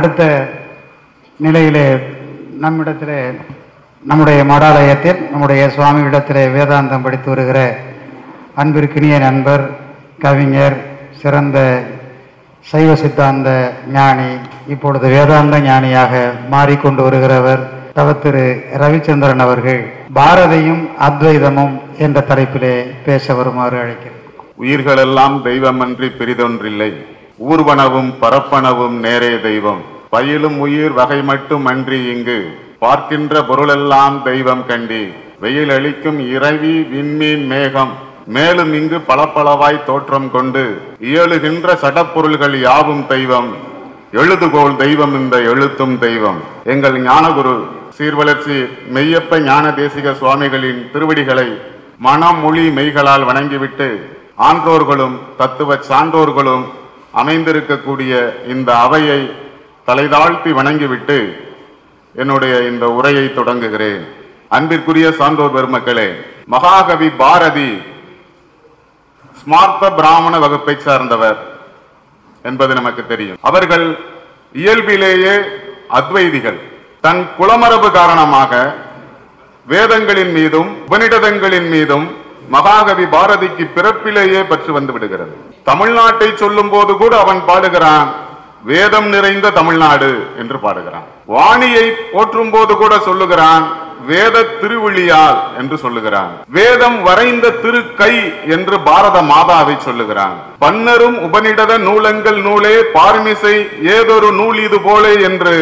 அடுத்த நிலையிலே நம்மிடத்திலே நம்முடைய மடாலயத்தில் நம்முடைய சுவாமியிடத்திலே வேதாந்தம் படித்து வருகிற அன்பிற்கினிய நண்பர் கவிஞர் சிறந்த சைவ சித்தாந்த ஞானி இப்பொழுது வேதாந்த ஞானியாக மாறிக்கொண்டு வருகிறவர் தவத்திரு ரவிச்சந்திரன் அவர்கள். பாரதியும் அத்வைதமும் என்ற தலைப்பிலே பேச வருமாறு அழைக்கிறேன். உயிர்களெல்லாம் தெய்வமன்றி பெரிதொன்றில்லை. ஊர்வனவும் பரப்பனவும் நேரே தெய்வம். பயிலும் உயிர் வகை மட்டும் அன்றி இங்கு பார்க்கின்ற பொருளெல்லாம் தெய்வம் கண்டி. வெயில் அளிக்கும் இறைவி விண்மீன் மேகம். மேலும் இங்கு பளபளவாய் தோற்றம் கொண்டு இயலுகின்ற சடப்பொருள்கள் யாவும் தெய்வம். எழுதுகோள் தெய்வம் இந்த எழுத்தும் தெய்வம். எங்கள் ஞானகுரு சீர்வளர்ச்சி மெய்யப்ப ஞான தேசிக சுவாமிகளின் திருவடிகளை மனம் மொழி மெய்களால் வணங்கிவிட்டு ஆன்றோர்களும் தத்துவ சான்றோர்களும் அமைந்திருக்கக்கூடிய இந்த அவையை தலைதாழ்த்தி வணங்கிவிட்டு என்னுடைய இந்த உரையை தொடங்குகிறேன். அன்பிற்குரிய சான்றோர் பெருமக்களே மகாகவி பாரதி ஸ்மார்த்த பிராமண வகுப்பை சார்ந்தவர் என்பது நமக்கு தெரியும். அவர்கள் இயல்பிலேயே அத்வைதிகள். தன் குலமரபு காரணமாக வேதங்களின் மீதும் உபனிடதங்களின் மீதும் மகாகவி பாரதிக்கு பிறப்பிலேயே பற்று வந்து விடுகிறது. தமிழ்நாட்டை சொல்லும் போது கூட அவன் பாடுகிறான் வேதம் நிறைந்த தமிழ்நாடு என்று பாடுகிறான். வாணியை போற்றும் போது கூட சொல்லுகிறான் வேத திருவிழியால் என்று சொல்லுகிறான். வேதம் வரைந்த திரு கை என்று பாரத மாதாவை சொல்லுகிறான். பன்னரும் உபனிடத நூலங்கள் நூலே பார்மிசை ஏதொரு நூல் இது போலே என்று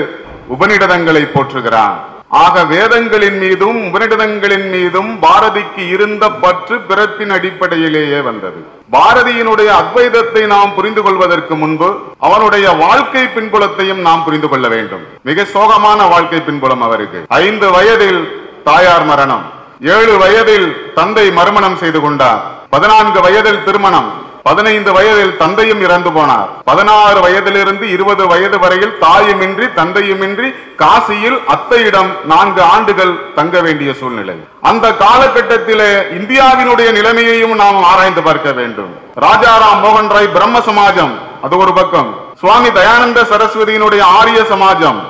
உபனிடதங்களை போற்றுகிறான். ஆக வேதங்களின் மீதும் உபனிடதங்களின் மீதும் பாரதிக்கு இருந்த பற்று பிறப்பின் அடிப்படையிலேயே வந்தது. பாரதியினுடைய அத்வைதத்தை நாம் புரிந்து கொள்வதற்கு முன்பு அவனுடைய வாழ்க்கை பின்புலத்தையும் நாம் புரிந்து கொள்ள வேண்டும். மிக சோகமான வாழ்க்கை பின்புலம் அவருக்கு. ஐந்து வயதில் தாயார் மரணம். ஏழு வயதில் தந்தை மறுமணம் செய்து கொண்டார். பதினான்கு வயதில் திருமணம். பதினைந்து வயதில் தந்தையும் இறந்து போனார். பதினாறு வயதிலிருந்து இருபது வயது வரையில் தாயுமின்றி தந்தையுமின்றி காசியில் அத்தையிடம் நான்கு ஆண்டுகள் தங்க வேண்டிய சூழ்நிலை. அந்த காலகட்டத்திலே இந்தியாவினுடைய நிலைமையையும் நாம் ஆராய்ந்து பார்க்க வேண்டும். ராஜாராம் மோகன் ராய் பிரம்ம சமாஜம் அது ஒரு பக்கம். சுவாமி தயானந்த சரஸ்வதியினுடைய ஆரிய சமாஜம்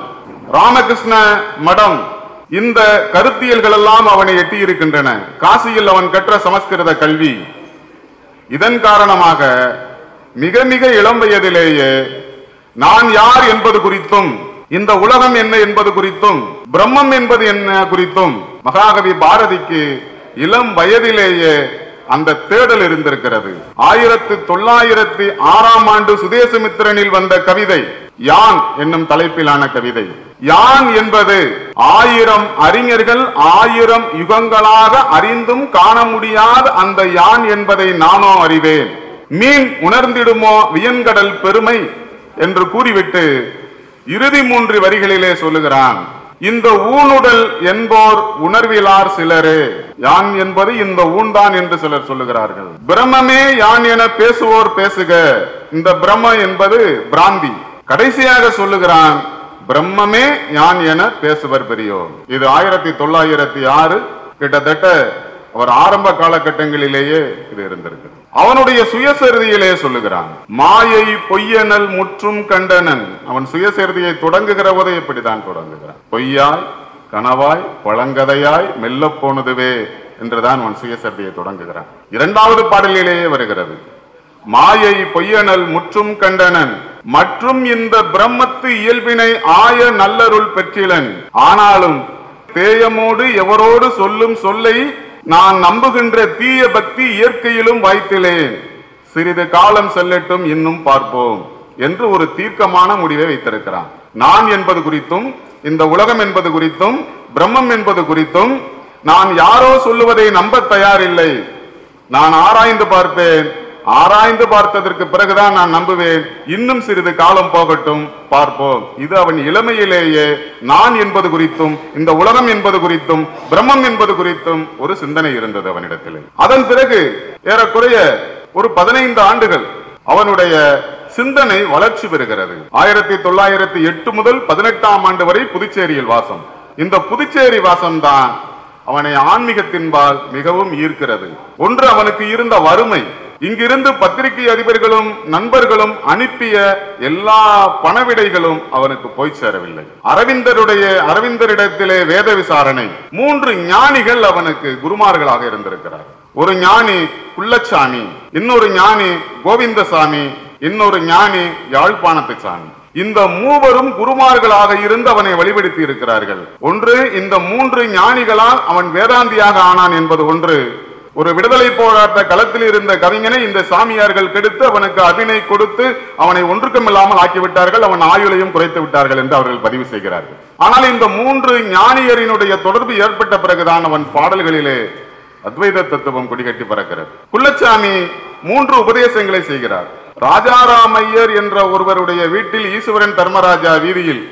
ராமகிருஷ்ண மடம் இந்த கருத்தியல்கள் எல்லாம் அவனை எட்டியிருக்கின்றன. காசியில் அவன் கற்ற சமஸ்கிருத கல்வி இதன் காரணமாக மிக மிக இளம் வயதிலேயே நான் யார் என்பது குறித்தும் இந்த உலகம் என்ன என்பது குறித்தும் பிரம்மம் என்பது என்ன குறித்தும் மகாகவி பாரதிக்கு இளம் வயதிலேயே அந்த தேடல் இருந்திருக்கிறது. ஆயிரத்து தொள்ளாயிரத்தி ஆறாம் ஆண்டு சுதேசமித்திரனில் வந்த கவிதை யான் என்னும் தலைப்பிலான கவிதை. யான் என்பது ஆயிரம் அறிஞர்கள் ஆயிரம் யுகங்களாக அறிந்தும் காண முடியாத அந்த யான் என்பதை நானோ அறிவேன். மீன் உணர்ந்திடுமோ வியன்கடல் பெருமை? என்று கூறிவிட்டு இறுதி மூன்று வரிகளிலே சொல்லுகிறான். இந்த ஊனுடல் என்போர் உணர்விலார் சிலரே. யான் என்பது இந்த ஊன்தான் என்று சிலர் சொல்லுகிறார்கள். பிரம்மமே யான் என பேசுவோர் பேசுக. இந்த பிரம்ம என்பது பிராந்தி. கடைசியாக சொல்லுகிறான் பிரம்மமே யான் என பேசுவர் பெரியோர். இது ஆயிரத்தி தொள்ளாயிரத்தி ஆறு. கிட்டத்தட்ட அவர் ஆரம்ப காலகட்டங்களிலேயே இது இருந்திருக்கு அவனுடைய சுயசரிதியிலே சொல்லுகிறான் மாயை பொய்யனல் முற்றும் கண்டனன். அவன் சுயசரிதியை தொடங்குகிற போதே இப்படித்தான் தொடங்குகிறான். பொய்யாய் கனவாய் பழங்கதையாய் மெல்ல போனதுவே என்றுதான் அவன் சுயசரிதியை தொடங்குகிறான். இரண்டாவது பாடலிலேயே வருகிறது மாயை பொய்யனல் முற்றும் கண்டனன் மற்றும் இந்த பிரம்மத்து இயல்பினை ஆய நல்லருள் பெற்றிலன். ஆனாலும் தேயமோடு எவரோடு சொல்லும் சொல்லை நான் நம்புகின்ற தீய பக்தி இயற்கையிலும் வாய்த்திலேன் சிறிது காலம் செல்லட்டும் இன்னும் பார்ப்போம் என்று ஒரு தீர்க்கமான முடிவை வைத்திருக்கிறான். நான் என்பது குறித்தும் இந்த உலகம் என்பது குறித்தும் பிரம்மம் என்பது குறித்தும் நான் யாரோ சொல்லுவதை நம்ப தயாரில்லை. நான் ஆராய்ந்து பார்ப்பேன். ஆராய்ந்து பார்த்ததற்கு பிறகுதான் நான் நம்புவேன். இன்னும் சிறிது காலம் போகட்டும். பார்ப்போம். இது அவன் இளமையிலேயே நான் என்பது குறித்தும் இந்த உலகம் என்பது குறித்தும் பிரம்மம் என்பது குறித்தும் ஒரு சிந்தனை இருந்தது அவனிடத்தில். அதன் பிறகு ஏறக்குறைய ஒரு பதினைந்து ஆண்டுகள் அவனுடைய சிந்தனை வளர்ச்சி பெறுகிறது. ஆயிரத்தி தொள்ளாயிரத்தி எட்டு முதல் பதினெட்டாம் ஆண்டு வரை புதுச்சேரியில் வாசம். இந்த புதுச்சேரி வாசம்தான் அவனை ஆன்மீகத்தின்பால் மிகவும் ஈர்க்கிறது. ஒன்று அவனுக்கு இருந்த வறுமை இங்கிருந்து பத்திரிகை அதிபர்களும் நண்பர்களும் அனுப்பிய எல்லா பணவிடைகளும் அவனுக்கு போய் சேரவில்லை. அரவிந்தருடைய அரவிந்தரிடத்திலே வேத விசாரணை. மூன்று ஞானிகள் அவனுக்கு குருமார்களாக இருந்திருக்கிறார். ஒரு ஞானி குள்ளச்சாமி இன்னொரு ஞானி கோவிந்தசாமி இன்னொரு ஞானி யாழ்ப்பாணத்து சாமி இந்த மூவரும் குருமார்களாக இருந்து அவனை வழிபடுத்தி இருக்கிறார்கள் ஒன்று இந்த மூன்று ஞானிகளால் அவன் வேதாந்தியாக ஆனான் என்பது ஒன்று. ஒரு விடுதலை போராட்ட களத்தில் இருந்த கவிஞனை இந்த சாமியார்கள் கெடுத்து அவனுக்கு அபினை கொடுத்து அவனை ஒன்றுக்கும் இல்லாமல் ஆக்கிவிட்டார்கள். அவன் ஆயுளையும் குறைத்து விட்டார்கள் என்று அவர்கள் பதிவு செய்கிறார்கள். ஆனால் இந்த மூன்று ஞானியரினுடைய தொடர்பு ஏற்பட்ட பிறகுதான் அவன் பாடல்களிலே அத்வைத தத்துவம் கொடிகட்டி பறக்கிறது. குள்ளச்சாமி மூன்று உபதேசங்களை செய்கிறார். ராஜாராமையர் என்ற ஒருவருடைய வீட்டில் ஈஸ்வரன் தர்மராஜா வீதியில்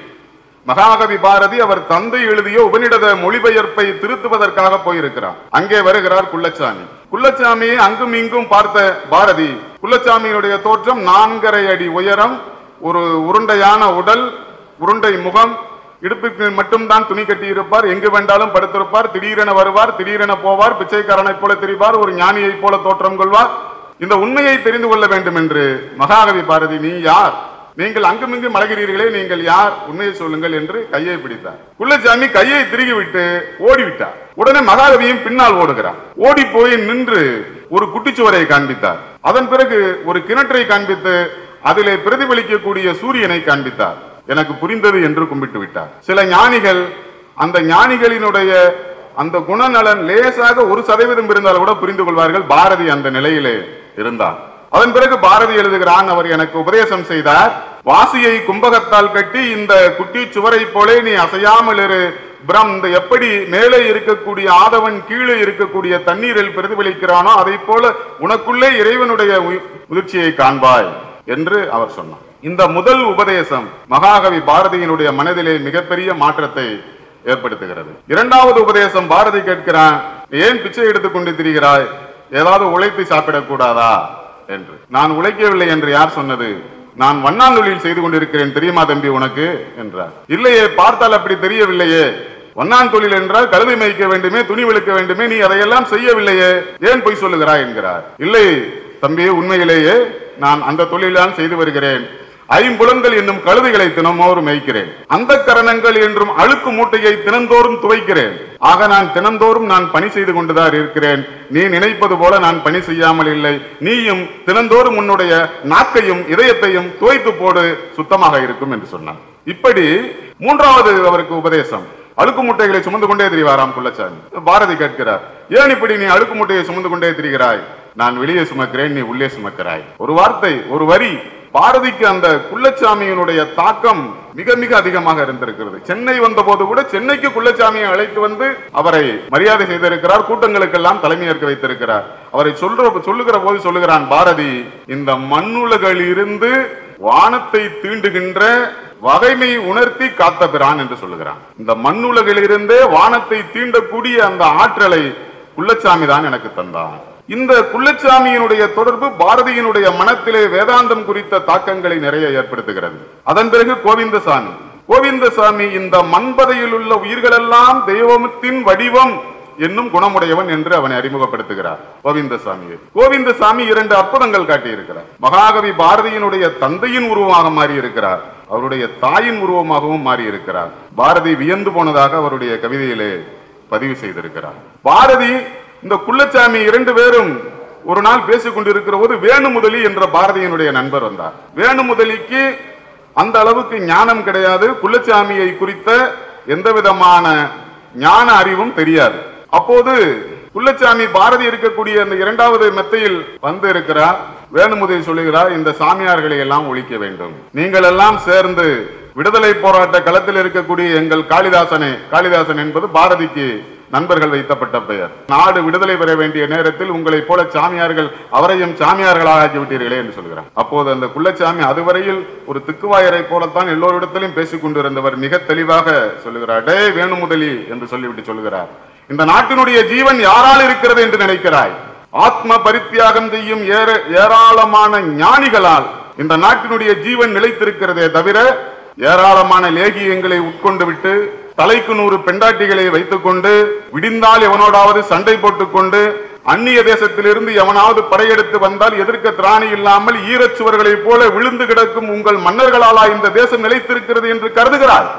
மகாகவி பாரதி அவர் தந்தை எழுதிய உபநிடத மொழிபெயர்ப்பை திருத்துவதற்காக போயிருக்கிறார். அங்கே வருகிறார் குள்ளச்சாமி. குள்ளச்சாமியை அங்கும் இங்கும் பார்த்த பாரதி குள்ளச்சாமியினுடைய தோற்றம் நான்கரை அடி உயரம் ஒரு உருண்டையான உடல் உருண்டை முகம் இடுப்புக்கு மட்டும்தான் துணி கட்டி இருப்பார் எங்கு வேண்டாலும் படுத்திருப்பார். திடீரென வருவார் திடீரென போவார் பிச்சைக்காரனைப் போல திரிவார் ஒரு ஞானியைப் போல தோற்றம் கொள்வார். இந்த உண்மையை தெரிந்து கொள்ள வேண்டும் என்று மகாகவி பாரதி நீ யார்? நீங்கள் அங்குமிங்கு மலகிறீர்களே நீங்கள் யார்? உண்மையை சொல்லுங்கள் என்று கையை பிடித்தார். குள்ளச்சாமி கையை திருகி விட்டு ஓடிவிட்டார். உடனே மகாகவியும் பின்னால் ஓடுகிறார். ஓடி போய் நின்று ஒரு குட்டிச்சுவரை காண்பித்தார். அதன் பிறகு ஒரு கிணற்றை காண்பித்து அதிலே பிரதிபலிக்கக்கூடிய சூரியனை காண்பித்தார். எனக்கு புரிந்தது என்று கும்பிட்டு விட்டார். சில ஞானிகள் அந்த ஞானிகளினுடைய அந்த குணநலன் லேசாக ஒரு சதவீதம் இருந்தால் கூட புரிந்து கொள்வார்கள். பாரதி அந்த நிலையிலே இருந்தார். அதன் பிறகு பாரதி எழுதுகிறான் அவர் எனக்கு உபதேசம் செய்தார் வாசியை கும்பகத்தால் கட்டி இந்த குட்டி சுவரை போலே நீ அசையாமல் இரு. பிரம் இந்த எப்படி மேலே இருக்கக்கூடிய ஆதவன் கீழே இருக்கக்கூடிய தண்ணீரில் பிரதிபலிக்கிறானோ அதை போல உனக்குள்ளே இறைவனுடைய முதிர்ச்சியை காண்பாய் என்று அவர் சொன்னார். இந்த முதல் உபதேசம் மகாகவி பாரதியினுடைய மனதிலே மிகப்பெரிய மாற்றத்தை ஏற்படுத்துகிறது. இரண்டாவது உபதேசம் பாரதி கேட்கிறான் ஏன் பிச்சை எடுத்துக் கொண்டு திரிகிறாய் ஏதாவது உழைத்து சாப்பிடக்கூடாதா என்று. நான் உழைக்கவில்லை என்று யார் சொன்னது? நான் வண்ணாந்தொழில் செய்து கொண்டிருக்கிறேன் தெரியுமா தம்பி உனக்கு? என்றார். இல்லையே பார்த்தால் அப்படி தெரியவில்லையே. வண்ணான் தொழில் என்றால் கழுதை மேய்க்க வேண்டுமே துணி விழுக்க வேண்டுமே நீ அதையெல்லாம் செய்யவில்லையே. ஏன் பொய் சொல்லுகிறாய் என்கிறார். இல்லை தம்பி உண்மையிலேயே நான் அந்த தொழிலான் செய்து வருகிறேன். ஐம்புலன்கள் என்னும் கழுதைகளை தினமோறும் மேய்க்கிறேன். அந்த கரணங்கள் என்றும் அழுக்கு மூட்டையை தினந்தோறும் துவைக்கிறேன். ஆக நான் தினந்தோறும் நான் பணி செய்து கொண்டுதான் இருக்கிறேன். நீ நினைப்பது போல நான் பணி செய்யாமல் இல்லை. நீயும் தினந்தோறும் உன்னுடைய நாக்கையும் இதயத்தையும் துவைத்து போடு சுத்தமாக இருக்கும் என்று சொன்னான். இப்படி மூன்றாவது அவருக்கு உபதேசம். அழுக்கு மூட்டைகளை சுமந்து கொண்டே திரிவாராம் குள்ளச்சாமி. பாரதி கேட்கிறார் ஏன் இப்படி நீ அழுக்கு மூட்டையை சுமந்து கொண்டே திரிகிறாய்? நான் வெளியே சுமக்கிறேன் நீ உள்ளே சுமக்கிறாய். ஒரு வார்த்தை ஒரு வரி பாரதிக்கு அந்த குள்ளச்சாமியினுடைய தாக்கம் மிக மிக அதிகமாக இருந்திருக்கிறது. சென்னை வந்த போது கூட சென்னைக்கு குள்ளச்சாமியை அழைத்து வந்து அவரை மரியாதை செய்திருக்கிறார் கூட்டங்களுக்கெல்லாம் தலைமையேற்க வைத்திருக்கிறார். அவரை சொல்ற சொல்லுகிற போது சொல்லுகிறான் பாரதி இந்த மண்ணுலகில் இருந்து வானத்தை தீண்டுகின்ற வகைமை உணர்த்தி காத்த பிரான் என்று சொல்லுகிறான். இந்த மண்ணுலகில் இருந்தே வானத்தை தீண்டக்கூடிய அந்த ஆற்றலை குள்ளச்சாமி தான் எனக்கு தந்தான். இந்த குள்ளச்சாமியினுடைய தொடர்பு பாரதியினுடைய மனத்திலே வேதாந்தம் குறித்த தாக்கங்களை நிறைய ஏற்படுத்துகிறது. அதன் பிறகு கோவிந்தசாமி. கோவிந்தசாமி இந்த மண்பதையில் உள்ள உயிர்களெல்லாம் தெய்வத்தின் வடிவம் என்னும் குணமுடையவன் என்று அவனை அறிமுகப்படுத்துகிறார் கோவிந்தசாமியை. கோவிந்தசாமி இரண்டு அற்புதங்கள் காட்டியிருக்கிறார். மகாகவி பாரதியினுடைய தந்தையின் உருவமாக மாறி இருக்கிறார் அவருடைய தாயின் உருவமாகவும் மாறி இருக்கிறார் பாரதி வியந்து போனதாக அவருடைய கவிதையிலே பதிவு செய்திருக்கிறார். பாரதி இந்த குள்ளச்சாமி இரண்டு பேரும் ஒரு நாள் பேசிக் கொண்டிருக்கிற போது வேணுமுதலி என்ற பாரதியினுடைய நண்பர் வந்தார். வேணுமுதலிக்கு அந்த அளவுக்கு ஞானம் கிடையாது. குள்ளச்சாமியை குறித்த எந்த விதமான ஞான அறிவும் தெரியாது. அப்போது குள்ளச்சாமி பாரதி இருக்கக்கூடிய அந்த இரண்டாவது மெத்தையில் வந்து இருக்கிறார். வேணுமுதலி சொல்லுகிறார் இந்த சாமியார்களை எல்லாம் ஒழிக்க வேண்டும். நீங்கள் எல்லாம் சேர்ந்து விடுதலை போராட்ட களத்தில் இருக்கக்கூடிய எங்கள் காளிதாசனே காளிதாசன் என்பது பாரதிக்கு நண்பர்கள் வைத்தப்பட்ட பெயர். நாடு விடுதலை பெற வேண்டிய நேரத்தில் உங்களைப் போல சாமியார்கள் அவரையும் சாமியார்களாக ஆக்கிவிட்டீர்களே என்று சொல்கிறார். அப்போது அந்த குள்ளச்சாமி அதுவரையில் ஒரு திக்குவாயரை போலத்தான் எல்லோரிடத்திலும் பேசிக் கொண்டிருந்தவர் மிக தெளிவாக சொல்லுகிறார் டே வேணுமுதலி என்று சொல்லிவிட்டு சொல்லுகிறார் இந்த நாட்டினுடைய ஜீவன் யாரால் இருக்கிறது என்று நினைக்கிறாய்? ஆத்ம பரித்தியாகம் செய்யும் ஏற ஏராளமான ஞானிகளால் இந்த நாட்டினுடைய ஜீவன் நிலைத்திருக்கிறதே தவிர ஏராளமான லேகியங்களை உட்கொண்டு விட்டு தலைக்கு நூறு பெண்டாட்டிகளை வைத்துக்கொண்டு விடிந்தால் எவனோடாவது சண்டை போட்டுக்கொண்டு அந்நிய தேசத்திலிருந்து எவனாவது படையெடுத்து வந்தால் எதிர்க்க திராணி இல்லாமல் ஈரச்சுவர்களைப் போல விழுந்து கிடக்கும் உங்கள் மன்னர்களாலா இந்த தேசம் நிலைத்திருக்கிறது என்று கருதுகிறார்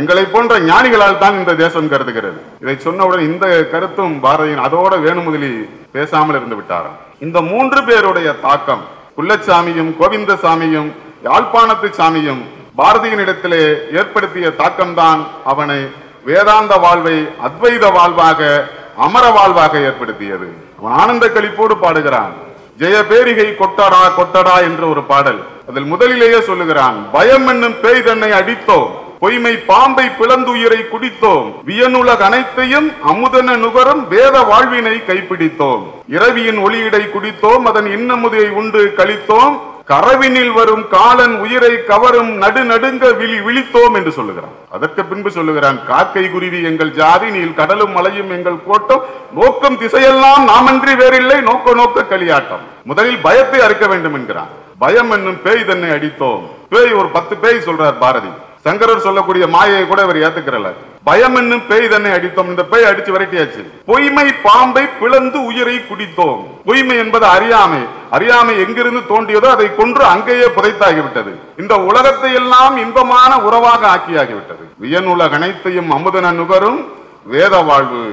எங்களை போன்ற ஞானிகளால் தான் இந்த தேசம் கருதுகிறது. இதை சொன்னவுடன் இந்த கருத்தும் பாரதியின் அதோட வேணுமுதலி பேசாமல் இருந்து விட்டாராம். இந்த மூன்று பேருடைய தாக்கம் குள்ளச்சாமியும் கோவிந்தசாமியும் யாழ்ப்பாணத்து சாமியும் பாரதியினிடத்திலே ஏற்படுத்திய தாக்கம்தான் அவனை வேதாந்த வாழ்வை அத்வைத வாழ்வாக அமர வாழ்வாக ஏற்படுத்தியது. அவன் ஆனந்த களிப்போடு பாடுகிறான். ஜெய பேரிகை கொட்டடா கொட்டடா என்ற ஒரு பாடல். அதில் முதலிலேயே சொல்லுகிறான் பயம் என்னும் பேய் தன்னை அடித்தோம். பொய்மை பாம்பை பிளந்துயிரை குடித்தோம். வியனுலக அனைத்தையும் அமுதன நுகரும் வேத வாழ்வினை கைப்பிடித்தோம். இரவியின் ஒளியிடை குடித்தோம். அதன் இன்னமுதையை உண்டு கழித்தோம். கரவினில் வரும் காலன் உயிரை கவரும் நடு நடுங்க விழி விழித்தோம் என்று சொல்லுகிறான். அதற்கு பின்பு சொல்லுகிறான் காக்கை குருவி எங்கள் ஜாதி நீல் கடலும் மலையும் எங்கள் கோட்டம். நோக்கம் திசையெல்லாம் நாமன்றி வேறில்லை நோக்க நோக்க களியாட்டம். முதலில் பயத்தை அறுக்க வேண்டும் என்கிறான். பயம் என்னும் பேய் தன்னை அடித்தோம். பேய் ஒரு பத்து பேய் சொல்றார் பாரதி. சங்கரர் சொல்லக்கூடிய மாயை கூட இவர் ஏத்துக்கிறல. பயம் என்னும் பேய் தன்னை அடித்தோம். இந்த பேய் அடிச்சு விரட்டியாச்சு. பொய்மை பாம்பை பிளந்து உயிரை குடித்தோம். பொய்மை என்பது அறியாமை. அறியாமை எங்கிருந்து தோன்றியதோ அதை கொன்று அங்கேயே புதைத்தாகிவிட்டது. இந்த உலகத்தை எல்லாம் இன்பமான உறவாக ஆக்கியாகிவிட்டது. வியனுலக அனைத்தையும் அமுதன நுகரும் வேத வாழ்வு.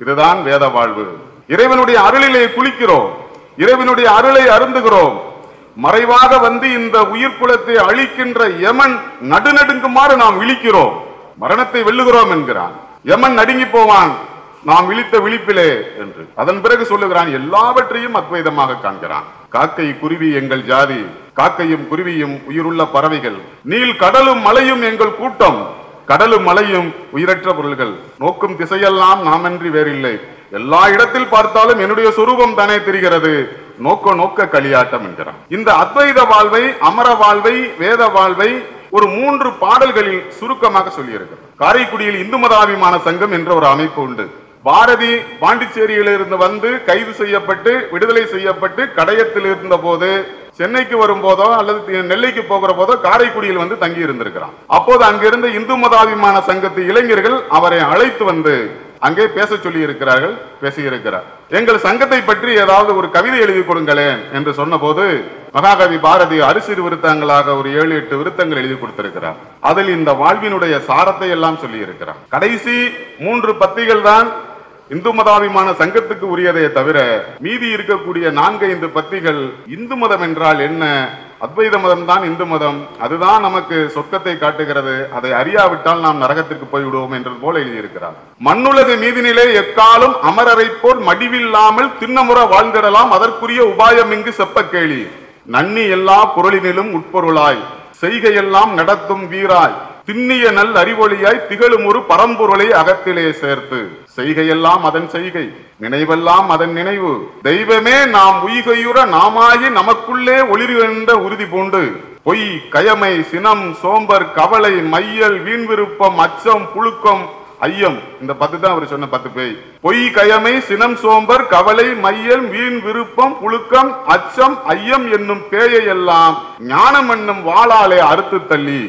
இதுதான் வேத வாழ்வு. இறைவனுடைய அருளிலே குளிக்கிறோம். இறைவனுடைய அருளை அருந்துகிறோம். மறைவாக வந்து இந்த உயிர் குலத்தை அழிக்கின்ற யமன் நடுநடுங்குமாறு நாம் விழிக்கிறோம். மரணத்தை வெல்லுகிறோம் என்கிறான். யமன் நடுங்கி போவான். நாம் விழித்த விழிப்பிலே என்று. அதன் பிறகு சொல்லுகிறான் எல்லாவற்றையும் அத்வைதமாக காண்கிறான். காக்கை குருவி எங்கள் ஜாதி. காக்கையும் குருவியும் உயிருள்ள பறவைகள். நீல் கடலும் மலையும் எங்கள் கூட்டம். கடலும் மலையும் உயிரற்ற பொருள்கள். நோக்கும் திசையெல்லாம் நாமன்றி வேறில்லை. எல்லா இடத்தில் பார்த்தாலும் என்னுடைய சுரூபம் தானே தெரிகிறது. நோக்க நோக்க களியாட்டம் என்கிறான். இந்த அத்வைத வாழ்வை அமர வாழ்வை வேத வாழ்வை ஒரு மூன்று பாடல்களில் சுருக்கமாக சொல்லியிருக்கிறார். காரைக்குடியில் இந்து மதாபிமான சங்கம் என்ற ஒரு அமைப்பு உண்டு. பாரதி பாண்டிச்சேரியிலிருந்து வந்து கைது செய்யப்பட்டு விடுதலை செய்யப்பட்டு கடையத்தில் இருந்த போது சென்னைக்கு வரும்போதோ அல்லது நெல்லைக்கு போகிற போதோ காரைக்குடியில் வந்து தங்கி இருந்திருக்கிறான் அப்போது அங்கிருந்த இந்து மதாபிமான சங்கத்து இளைஞர்கள் அவரை அழைத்து வந்து அங்கே பேச சொல்லி இருக்கிறார்கள் பேசியிருக்கிறார். எங்கள் சங்கத்தை பற்றி ஏதாவது ஒரு கவிதை எழுதி கொடுங்களேன் என்று சொன்னபோது மகாகவி பாரதி அரிசிறு விருத்தங்களாக ஒரு ஏழு எட்டு விருத்தங்கள் எழுதி கொடுத்திருக்கிறார். அதில் இந்த வாழ்வினுடைய சாரத்தை எல்லாம் சொல்லி இருக்கிறார் கடைசி மூன்று பத்திகள் தான் இந்து மதாபிமான சங்கத்துக்கு உரியதே தவிர மீதி இருக்கக்கூடிய நான்கு ஐந்து பத்திகள் இந்து மதம் என்றால் என்ன அத்வைத மதம் தான் இந்து மதம். அதுதான் நமக்கு சொர்க்கத்தை காட்டுகிறது. அதை அறியாவிட்டால் நாம் நரகத்திற்கு போய்விடுவோம் என்றது போல எழுதியிருக்கிறார். மண்ணுலகு நீதிநிலை எக்காலும் அமரரை போல் மடிவில்லாமல் திண்ணமுற வாழ்ந்திடலாம் அதற்குரிய உபாயம் இங்கு செப்ப கேளி நன்னி எல்லா பொருளினிலும் உட்பொருளாய். செய்கையெல்லாம் நடத்தும் வீராய். திண்ணிய நல் அறிவொளியாய் திகழும் ஒரு பரம்பொருளை அகத்திலே சேர்த்து. செய்கையெல்லாம் அதன் செய்கை நினைவெல்லாம் அதன் நினைவு. தெய்வமே நாம் உய்கையுற நாமாகி நமக்குள்ளே ஒளிர்கின்ற உறுதி பூண்டு. பொய் கயமை சினம் சோம்பர் கவலை மையல் வீண் விருப்பம் அச்சம் புழுக்கம் ஐயம். இந்த பத்து தான் அவர் சொன்ன பத்து பேய். பொய் கயமை சினம் சோம்பர் கவலை மையல் வீண் விருப்பம் புழுக்கம் அச்சம் ஐயம் என்னும் பேயை எல்லாம் ஞானம் என்னும் வாளாலே அறுத்து தள்ளி.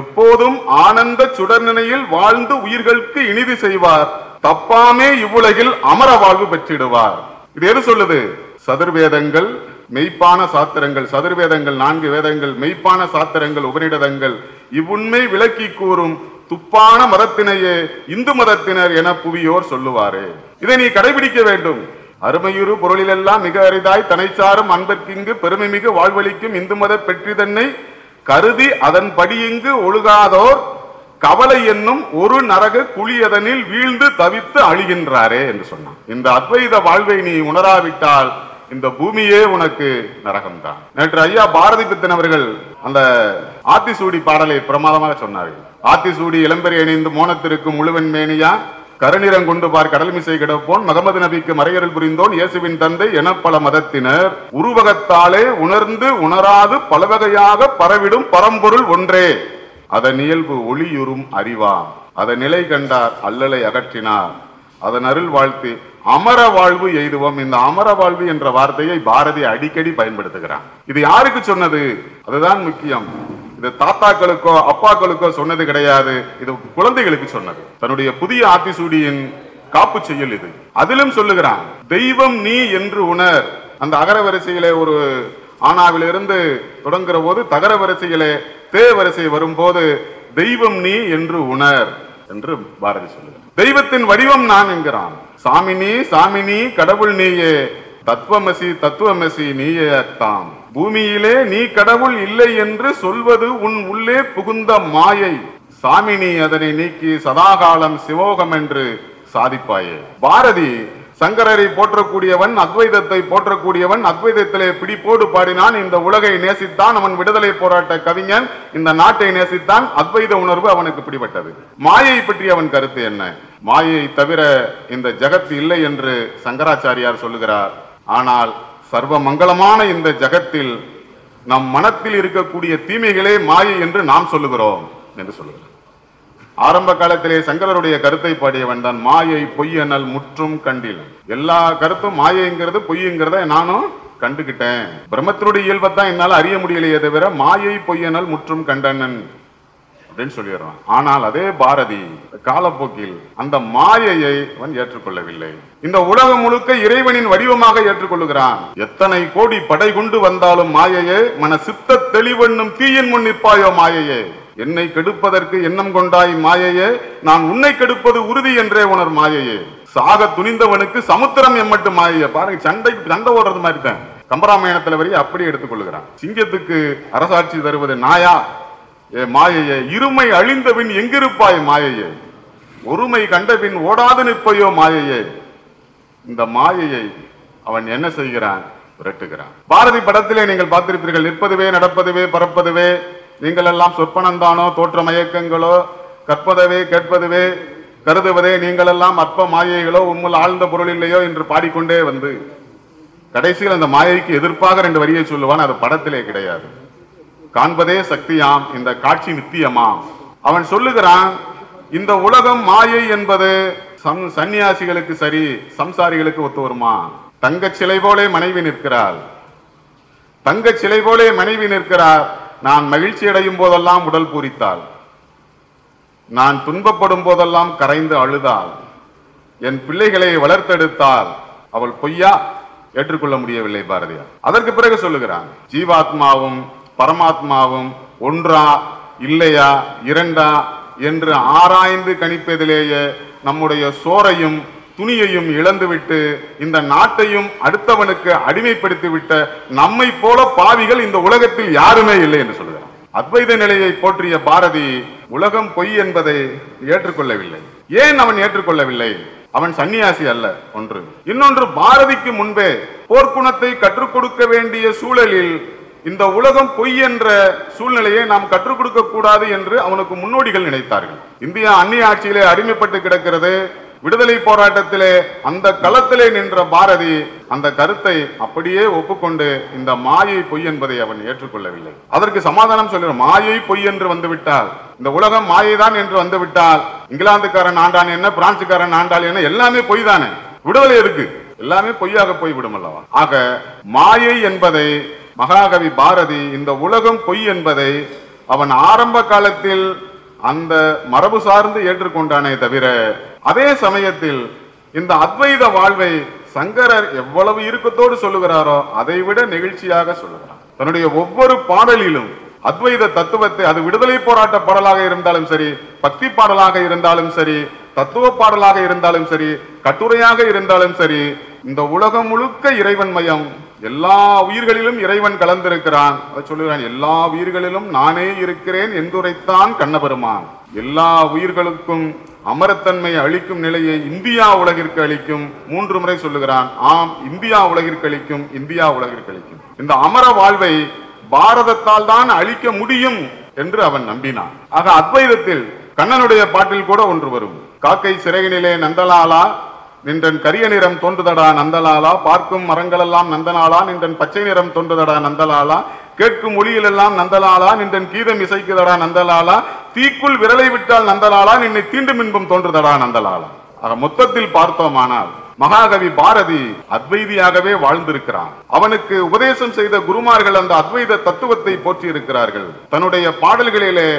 எப்போதும் ஆனந்த சுடர்நிலையில் வாழ்ந்து உயிர்களுக்கு இனிது செய்வார். தப்பாமே இவ்வுலகில் அமர வாழ்வு பெற்றிடுவார். இது எது சொல்லுது? சதுர்வேதங்கள் மெய்ப்பான சாத்திரங்கள் சதுர்வேதங்கள் நான்கு வேதங்கள் மெய்ப்பான சாத்திரங்கள் உபநிடதங்கள் இவ்வுண்மை விளக்கி கூறும் துப்பான மதத்தினையே இந்து மதத்தினர் என புவியோர் சொல்லுவாரே. இதை நீ கடைபிடிக்க வேண்டும். அருமையுறு பொருளிலெல்லாம் மிக அரிதாய் தனைச்சாரும் அன்பர்க்கிங்கு பெருமை மிகு வாழ்வழிக்கும் இந்து மத பெற்றிதன்னை கருதி அதன்படி இங்கு ஒழுகாதோர் கவலை என்னும் ஒரு நரக குழியதனில் வீழ்ந்து தவித்து அழிகின்றாரே என்று சொன்னான். இந்த அத்வைத வாழ்வை நீ உணராவிட்டால் இந்த பூமியே உனக்கு நரகம்தான். நேற்று ஐயா பாரதி பித்தன் அவர்கள் அந்த ஆத்திசூடி பாடலை பிரமாதமாக சொன்னார்கள். ஆத்திசூடி இளம்பெரி அணிந்து மோனத்திற்கு முழுவன் மேனியா கருநிறம் கொண்டு பார் கடல் மிசை கிடப்போன். மகமது நபிக்கு மறையறல் புரிந்தோன். இயேசுவின் தந்தை என பல மதத்தினர். உருவகத்தாலே உணர்ந்து உணராது பலவகையாக பரவிடும் பரம்பொருள் ஒன்றே. அதன் இயல்பு ஒளியுறும் அறிவாம். அதன் நிலை கண்டார் அல்லலை அகற்றினார். அதன் அருள் வாழ்த்து அமர வாழ்வு எய்துவோம். இந்த அமர வாழ்வு என்ற வார்த்தையை பாரதி அடிக்கடி பயன்படுத்துகிறான். இது யாருக்கு சொன்னது? அதுதான் முக்கியம். இது தாத்தாக்களுக்கோ அப்பாக்களுக்கோ சொன்னது கிடையாது. இது குழந்தைகளுக்கு சொன்னது. தன்னுடைய புதிய ஆத்திசூடியின் காப்பு செயல் இது. அதிலும் சொல்லுகிறான் தெய்வம் நீ என்று உணர். அந்த அகர வரிசையிலே ஒரு ஆனாவிலிருந்து தொடங்குற போது தகர வரிசையிலே தே வரிசை வரும்போது தெய்வம் நீ என்று உணர் என்று பாரதி சொல்லுகிறார். தெய்வத்தின் வடிவம் நான் என்கிறான். சாமினி சாமினி கடவுள் நீயே. தத்துவமசி தத்துவமசி நீயே அத்தாம். பூமியிலே நீ கடவுள் இல்லை என்று சொல்வது உன் உள்ளே புகுந்த மாயை. சாமினி அதனை நீக்கி சதாகாலம் சிவோகம் என்று சாதிப்பாயே. பாரதி சங்கரரை போற்றக்கூடியவன் அத்வைதத்தை போற்றக்கூடியவன் அத்வைதத்திலே பிடிப்போடு பாடினான். இந்த உலகை நேசித்தான் அவன் விடுதலை போராட்ட கவிஞன். இந்த நாட்டை நேசித்தான் அத்வைத உணர்வு அவனுக்கு பிடிபட்டது. மாயை பற்றி அவன் கருத்து என்ன? மாயை தவிர இந்த ஜகத் இல்லை என்று சங்கராச்சாரியார் சொல்லுகிறார். ஆனால் சர்வ மங்களமான இந்த ஜகத்தில் நம் மனத்தில் இருக்கக்கூடிய தீமைகளே மாயை என்று நாம் சொல்லுகிறோம் என்று சொல்லுகிறோம் ஆரம்ப காலத்திலே சங்கரருடைய கருத்தை பாடியவன் தான் மாயை பொய்யனல் முற்றும் கண்டில். எல்லா கருத்தும் மாயைங்கிறது பொய்யுங்கிறத நானும் கண்டுகிட்டேன். பிரம்மத்தினுடைய இயல்பத்தான் என்னால் அறிய முடியலையே தவிர மாயை பொய்யனல் முற்றும் கண்டனன். அப்படின்னு சொல்லிடுறான். ஆனால் அதே பாரதி காலப்போக்கில் அந்த மாயையை அவன் ஏற்றுக்கொள்ளவில்லை. இந்த உலகம் முழுக்க இறைவனின் வடிவமாக ஏற்றுக்கொள்ளுகிறான். எத்தனை கோடி படை கொண்டு வந்தாலும் மாயையே மன சித்த தெளிவென்னும் தீயின் முன் நிற்பாயோ மாயையே. என்னை கெடுப்பதற்கு எண்ணம் கொண்டாய் மாயையே நான் உன்னை கெடுப்பது உறுதி என்றே உணர் மாயையே. சாக துணிந்தவனுக்கு சமுத்திரம் எம்மட்டு மாயையே. பாருங்க சண்டை சண்டை ஓடுறது மாதிரி தான். கம்பராமாயணத்துல வரையும் அப்படியே எடுத்துக்கொள்கிறான் சிங்கத்துக்கு அரசாட்சி தருவது நாயா? ஏ மாயையே இருமை அழிந்தபின் எங்கிருப்பாய் மாயையே? ஒருமை கண்டபின் ஓடாது நிற்பையோ மாயையே? இந்த மாயையை அவன் என்ன செய்கிறான்? விரட்டுகிறான். பாரதி படத்திலே நீங்கள் பார்த்திருப்பீர்கள் நிற்பதுவே நடப்பதுவே பறப்பதுவே நீங்கள் எல்லாம் சொற்பனந்தானோ தோற்ற மயக்கங்களோ கற்பதவே கேட்பதுவே கருதுவதே நீங்கள் எல்லாம் அற்ப மாயைகளோ உம்முள் ஆழ்ந்த பொருள் இல்லையோ என்று பாடிக்கொண்டே வந்து கடைசியில் அந்த மாயைக்கு எதிர்ப்பாக ரெண்டு வரியை சொல்லுவான் அது படத்திலே கிடையாது. காண்பதே சக்தியாம் இந்த காட்சி நித்தியமாம். அவன் சொல்லுகிறான் இந்த உலகம் மாயை என்பது சம் சன்னியாசிகளுக்கு சரி சம்சாரிகளுக்கு ஒத்து வருமா? தங்கச் சிலை போலே மனைவி நிற்கிறாள். தங்கச் சிலை போலே மனைவி நிற்கிறார். நான் மகிழ்ச்சி அடையும் போதெல்லாம் உடல் பூரித்தாள். நான் துன்பப்படும் போதெல்லாம் கரைந்து அழுதாள். என் பிள்ளைகளை வளர்த்தெடுத்தால் அவள் பொய்யா? ஏற்றுக்கொள்ள முடியவில்லை பாரதியார். அதற்கு பிறகு சொல்லுகிறான் ஜீவாத்மாவும் பரமாத்மாவும் ஒன்றா இல்லையா இரண்டா என்று ஆராய்ந்து கணிப்பதிலேயே நம்முடைய சோரையும் துணியையும் இழந்துவிட்டு இந்த நாட்டையும் அடுத்தவனுக்கு அடிமைப்படுத்திவிட்ட நம்மை போல பாவிகள் இந்த உலகத்தில் யாருமே இல்லை என்று சொல்கிறார். அத்வைத நிலையை போற்றிய பாரதி உலகம் பொய் என்பதை ஏற்றுக்கொள்ளவில்லை. ஏன் அவன் ஏற்றுக்கொள்ளவில்லை? அவன் சன்னியாசி அல்ல ஒன்று. இன்னொன்று பாரதிக்கு முன்பே போர்க்குணத்தை கற்றுக் கொடுக்க வேண்டிய சூழலில் இந்த உலகம் பொய் என்ற சூழ்நிலையை நாம் கற்றுக் கொடுக்க கூடாது என்று அவனுக்கு முன்னோடிகள் நினைத்தார்கள். இந்தியா அந்நிய ஆட்சியிலே அடிமைப்பட்டு கிடக்கிறது. விடுதலை போராட்டத்திலே அந்த களத்திலே நின்ற பாரதி அந்த கருத்தை அப்படியே ஒப்புக்கொண்டு இந்த மாயை பொய் என்பதை அவன் ஏற்றுக்கொள்ளவில்லை. அதற்கு சமாதானம் சொல்லுற மாயை பொய் என்று வந்துவிட்டால் இந்த உலகம் மாயைதான் என்று வந்துவிட்டால் இங்கிலாந்துக்காரன் ஆண்டான் என்ன பிரான்சுக்காரன் ஆண்டாள் என்ன எல்லாமே பொய் தானே? விடுதலை இருக்கு எல்லாமே பொய்யாக போய்விடும் அல்லவா? ஆக மாயை என்பதை மகாகவி பாரதி இந்த உலகம் பொய் என்பதை அவன் ஆரம்ப காலத்தில் அந்த மரபு சார்ந்து ஏற்றுக்கொண்டானே தவிர அதே சமயத்தில் இந்த அத்வைத வாழ்வை சங்கரர் எவ்வளவு இருக்கத்தோடு சொல்லுகிறாரோ அதை விட நெகிழ்ச்சியாக சொல்லுகிறார். தன்னுடைய ஒவ்வொரு பாடலிலும் அத்வைத தத்துவத்தை அது விடுதலை போராட்ட பாடலாக இருந்தாலும் சரி பக்தி பாடலாக இருந்தாலும் சரி தத்துவ பாடலாக இருந்தாலும் சரி கட்டுரையாக இருந்தாலும் சரி இந்த உலகம் முழுக்க இறைவன் மயம். எல்லா உயிர்களிலும் இறைவன் கலந்திருக்கிறான். அதை சொல்லுகிறான் எல்லா உயிர்களிலும் நானே இருக்கிறேன் என்றுரைத்தான் கண்ணபெருமான். எல்லா உயிர்களுக்கும் அமரத்தன்மை அளிக்கும் நிலையை இந்தியா உலகிற்கு அளிக்கும் மூன்று முறை சொல்லுகிறான். ஆம் இந்தியா உலகிற்கு அளிக்கும் இந்தியா உலகிற்கு அளிக்கும். இந்த அமர வாழ்வை பாரதத்தால் தான் அழிக்க முடியும் என்று அவன் நம்பினான். ஆக அத்வைதத்தில் கண்ணனுடைய பாட்டில் கூட ஒன்று வரும். காக்கை சிறகினிலே நந்தலாலா நின்றன் கரிய நிறம் தோன்றுதடா நந்தலாலா? பார்க்கும் மரங்களெல்லாம் நந்தனாலா? நின்றன் பச்சை நிறம் தோன்றுதடா நந்தலாலா? கேட்கும் ஒளியிலெல்லாம் நந்தலாலா? நின்றன் கீதம் இசைக்குதடா நந்தலாலா? தீக்குள் விரலை விட்டால் நந்தலாலா? நின்னை தீண்டும் இன்பம் தோன்றுதடா நந்தலாலா? ஆக மொத்தத்தில் பார்த்தோமானால் மகாகவி பாரதி அத்வைதியாகவே வாழ்ந்திருக்கிறான். அவனுக்கு உபதேசம் செய்த குருமார்கள் அந்த அத்வைத தத்துவத்தை போற்றி இருக்கிறார்கள் தன்னுடைய பாடல்களிலே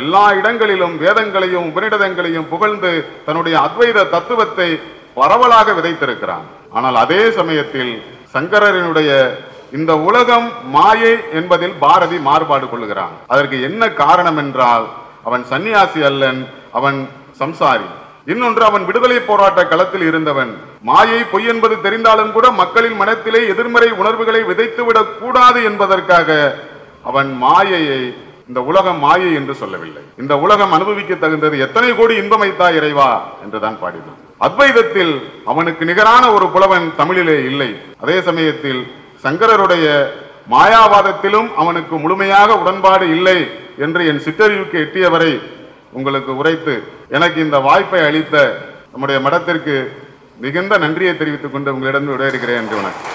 எல்லா இடங்களிலும் வேதங்களையும் உபநிடதங்களையும் புகழ்ந்து தன்னுடைய அத்வைத தத்துவத்தை பரவலாக விதைத்திருக்கிறான். ஆனால் அதே சமயத்தில் சங்கரரினுடைய இந்த உலகம் மாயை என்பதில் பாரதி மாறுபாடு கொள்ளுகிறான். அதற்கு என்ன காரணம் என்றால் அவன் சன்னியாசி அல்லன் அவன் சம்சாரி. இன்னொன்று அவன் விடுதலை போராட்ட களத்தில் இருந்தவன். மாயை பொய் என்பது தெரிந்தாலும் கூட மக்களின் மனத்திலே எதிர்மறை உணர்வுகளை விதைத்துவிடக் கூடாது என்பதற்காக அவன் மாயையை இந்த உலகம் மாயை என்று சொல்லவில்லை. இந்த உலகம் அனுபவிக்க தகுந்தது எத்தனை கோடி இன்பமைத்தா இறைவா? என்றுதான் பாடினான். அத்வைதத்தில் அவனுக்கு நிகரான ஒரு புலவன் தமிழிலே இல்லை. அதே சமயத்தில் சங்கரருடைய மாயாவாதத்திலும் அவனுக்கு முழுமையாக உடன்பாடு இல்லை என்று என் சிற்றறிவுக்கு எட்டியவரை உங்களுக்கு உரைத்து எனக்கு இந்த வாய்ப்பை அளித்த நம்முடைய மடத்திற்கு மிகுந்த நன்றியை தெரிவித்துக் கொண்டு உங்களிடம் விடையறுக்கிறேன் என்று வணக்கம்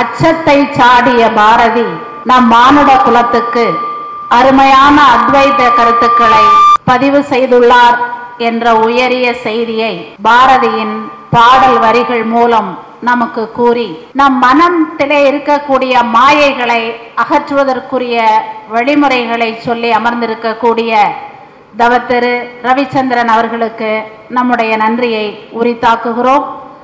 அச்சத்தை சாடிய பாரதி நம் மானுட குலத்துக்கு அருமையான அத்வைத கருத்துக்களை பதிவு செய்துள்ளார். என்ற உயரிய செய்தியை பாரதியின் பாடல் வரிகள் மூலம் நமக்கு கூறி நம் மனத்திலே இருக்கக்கூடிய மாயைகளை அகற்றுவதற்குரிய வழிமுறைகளை சொல்லி அமர்ந்திருக்கக்கூடிய தவத்திரு ரவிச்சந்திரன் அவர்களுக்கு நம்முடைய நன்றியை உரித்தாக்குகிறோம்.